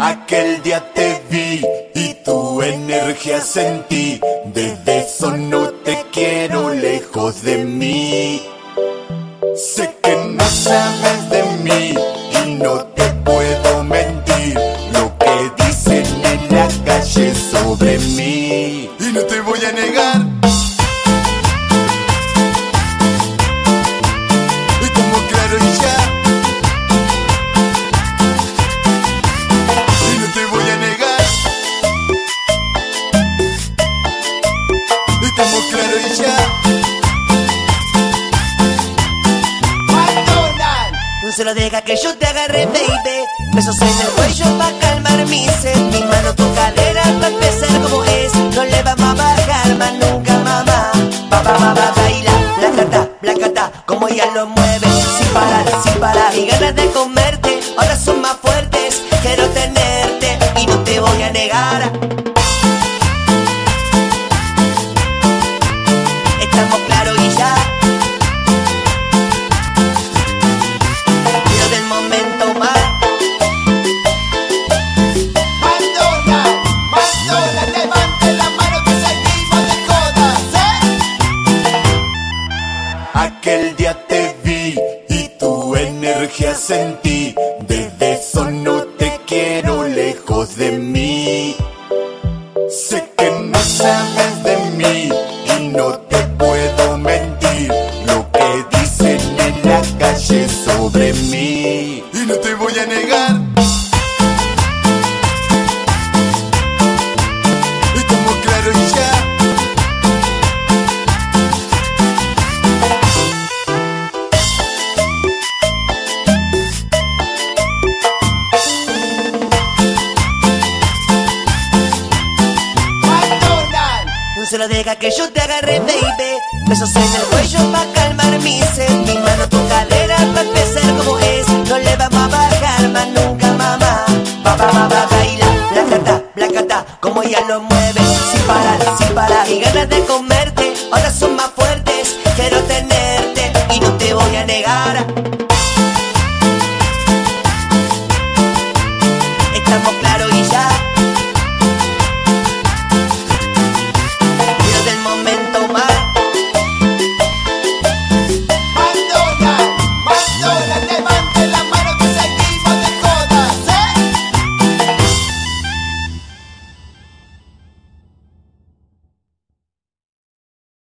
Aquel día te vi y tu energía sentí. Desde eso no te quiero lejos de mí. Sé que no sabes de mí y no te puedo mentir. Lo que dicen en la calle sobre mí. Y no te voy a negar. No se lo deja que yo te agarre, baby. Besos en el cuello pa' calmar mi sed. Mi mano, tu cadera pa' empezar como es. No le vamos a bajar más nunca, mamá. Pa, pa, pa, pa, baila, blacata, blacata, como ella lo mueve. Sin parar, sin parar. Y ganas de comerte, ahora son más energía sentí. Desde eso no te quiero lejos de mí. Sé que no sabes de mí y no te puedo mentir. Lo que dicen en la calle sobre mí. Se lo deja que yo te agarre, baby. Besos en el cuello pa' calmar mi sed. Mi mano, tu cadera pa' empezar como es. No le vamos a bajar más nunca, mamá. Pa, pa, pa, pa, baila, blacata, blacata, como ella lo mueve. Sin parar, sin parar. Y ganas de comerte, ahora son más fuertes. Quiero tenerte y no te voy a negar.